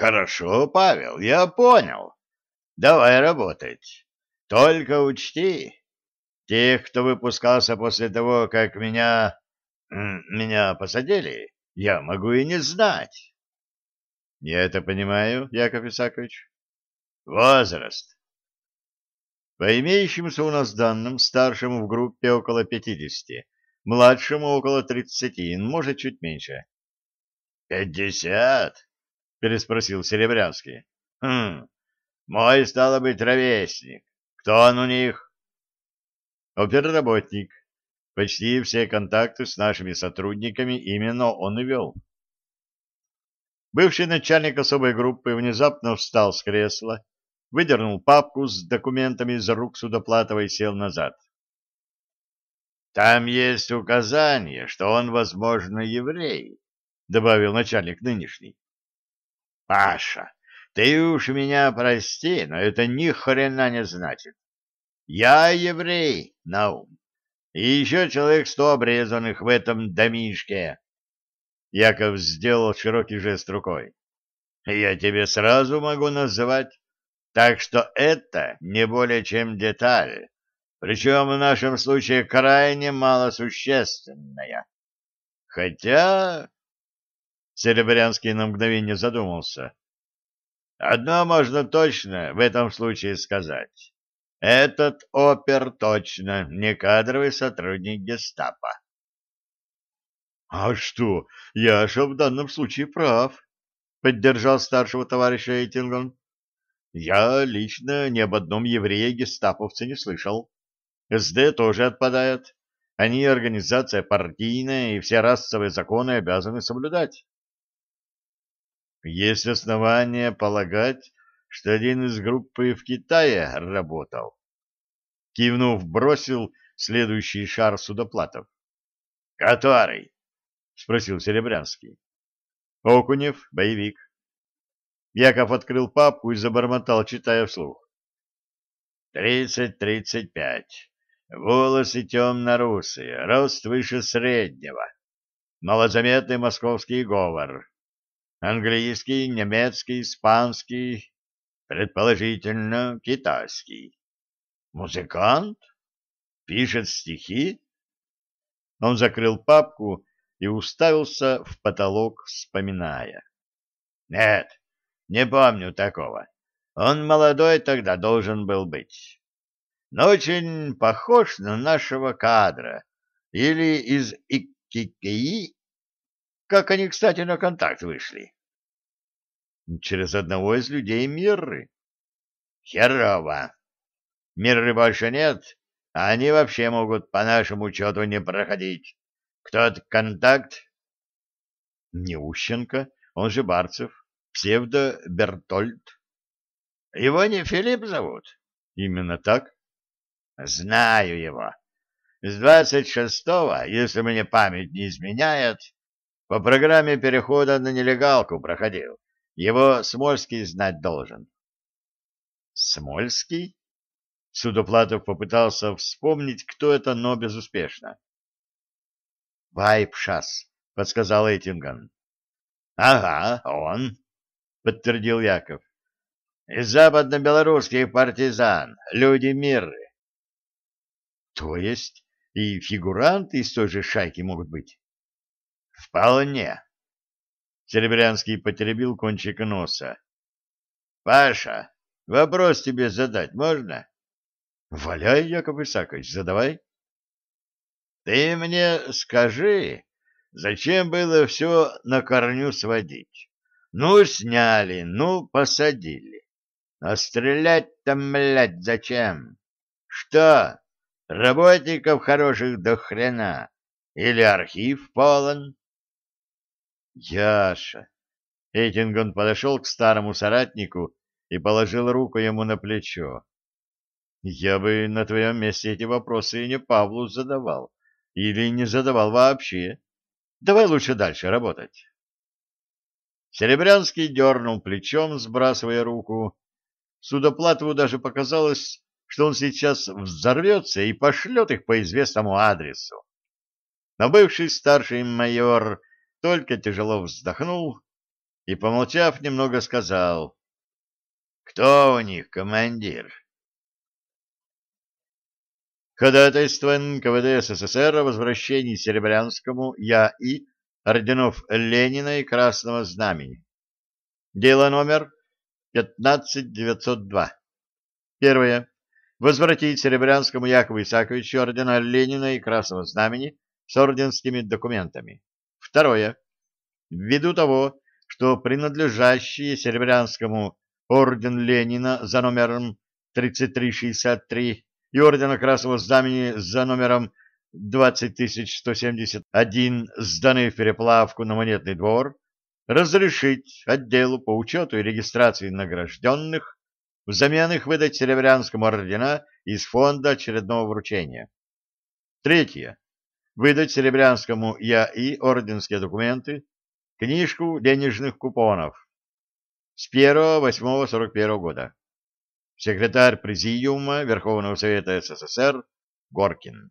Хорошо, Павел, я понял. Давай работать. Только учти, тех, кто выпускался после того, как меня... меня посадили, я могу и не знать. Я это понимаю, Яков Исакович. Возраст. По имеющимся у нас данным, старшему в группе около 50, младшему около 30, может, чуть меньше. «Пятьдесят?» — переспросил Серебрянский. «Хм, мой, стало быть, ровесник. Кто он у них?» «Оперработник. Почти все контакты с нашими сотрудниками именно он и вел». Бывший начальник особой группы внезапно встал с кресла, выдернул папку с документами из рук Судоплатова и сел назад. «Там есть указание, что он, возможно, еврей», — добавил начальник нынешний. «Паша, ты уж меня прости, но это ни хрена не значит. Я еврей, Наум, и еще человек сто обрезанных в этом домишке». Яков сделал широкий жест рукой. «Я тебе сразу могу называть так что это не более чем деталь, причем в нашем случае крайне малосущественная. Хотя... Серебрянский на мгновение задумался. Одно можно точно в этом случае сказать. Этот опер точно не кадровый сотрудник гестапо. — А что, я же в данном случае прав, — поддержал старшего товарища Эйтингон. Я лично ни об одном еврее-гестаповце не слышал. СД тоже отпадает. Они организация партийная, и все расовые законы обязаны соблюдать. Есть основания полагать, что один из группы в Китае работал. Кивнув, бросил следующий шар судоплатов. — Который? — спросил Серебрянский. — Окунев, боевик. Яков открыл папку и забормотал, читая вслух. «Тридцать, тридцать пять. Волосы темно-русые, рост выше среднего. Малозаметный московский говор. Английский, немецкий, испанский, предположительно, китайский. Музыкант? Пишет стихи?» Он закрыл папку и уставился в потолок, вспоминая. «Нет, не помню такого. Он молодой тогда должен был быть. Но очень похож на нашего кадра. Или из Иккикии. Как они, кстати, на контакт вышли? Через одного из людей Мирры. Херово. Мирры больше нет, а они вообще могут по нашему учету не проходить. Кто-то контакт? Неущенко, он же Барцев псевдо-Бертольд. Его не Филипп зовут? Именно так. Знаю его. С двадцать шестого, если мне память не изменяет, по программе перехода на нелегалку проходил. Его Смольский знать должен. Смольский? Судоплатов попытался вспомнить, кто это, но безуспешно. «Вайпшас», — подсказал Эйтинган. «Ага, он. — подтвердил Яков. — Из западно-белорусских партизан, люди миры. — То есть и фигуранты из той же шайки могут быть? — Вполне. Серебрянский потеребил кончик носа. — Паша, вопрос тебе задать можно? — Валяй, Яков Исакович, задавай. — Ты мне скажи, зачем было все на корню сводить? Ну, сняли, ну, посадили. А стрелять-то, блядь, зачем? Что, работников хороших до хрена? Или архив полон? Яша. Эйтингон подошел к старому соратнику и положил руку ему на плечо. Я бы на твоем месте эти вопросы не Павлу задавал. Или не задавал вообще. Давай лучше дальше работать. Серебрянский дернул плечом, сбрасывая руку. Судоплатову даже показалось, что он сейчас взорвется и пошлет их по известному адресу. Но бывший старший майор только тяжело вздохнул и, помолчав, немного сказал. «Кто у них командир?» Ходатайство НКВД СССР о возвращении Серебрянскому Я.И. орденов Ленина и Красного Знамени. Дело номер 15902. Первое. Возвратить Серебрянскому Якову Исаковичу ордена Ленина и Красного Знамени с орденскими документами. Второе. Ввиду того, что принадлежащие Серебрянскому орден Ленина за номером 3363 и ордена Красного Знамени за номером 20171 сданы в переплавку на монетный двор, разрешить отделу по учету и регистрации награжденных взамен их выдать Серебрянскому ордена из фонда очередного вручения. Третье. Выдать Серебрянскому ЯИ орденские документы, книжку денежных купонов с 1.8.41 года секретарь Президиума Верховного Совета СССР Горкин.